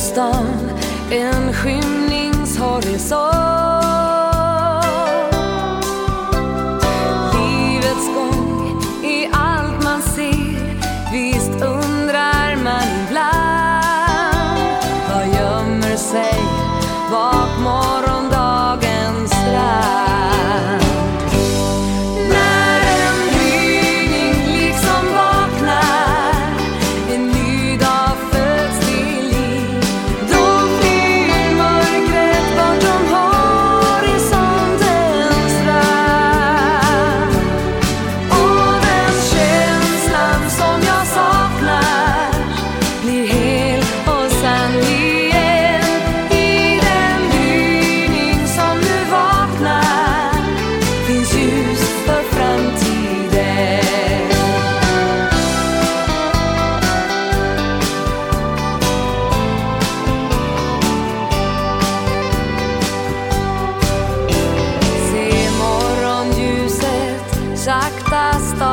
stan en skymningshorisont. uzāk tās stāvot.